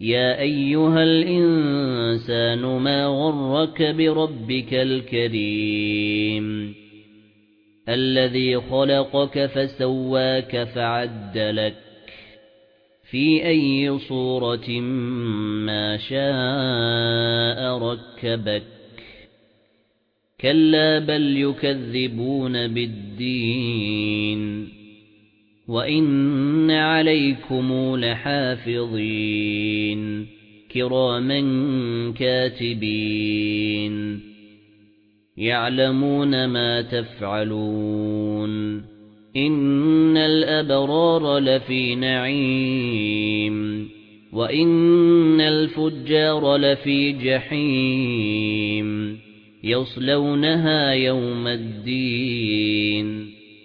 يا أيها الإنسان ما غرك بربك الكريم الذي خلقك فسواك فعدلك في أي صورة ما شاء ركبك كلا بل يكذبون بالدين وَإِنَّ عَلَيْكُمْ لَحَافِظِينَ كِرَامًا كَاتِبِينَ يَعْلَمُونَ مَا تَفْعَلُونَ إِنَّ الْأَبْرَارَ لَفِي نَعِيمٍ وَإِنَّ الْفُجَّارَ لَفِي جَحِيمٍ يَصْلَوْنَهَا يَوْمَ الدِّينِ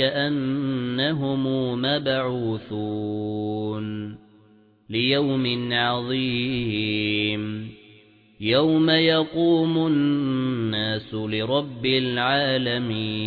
أنهم مبعوثون ليوم عظيم يوم يقوم الناس لرب العالمين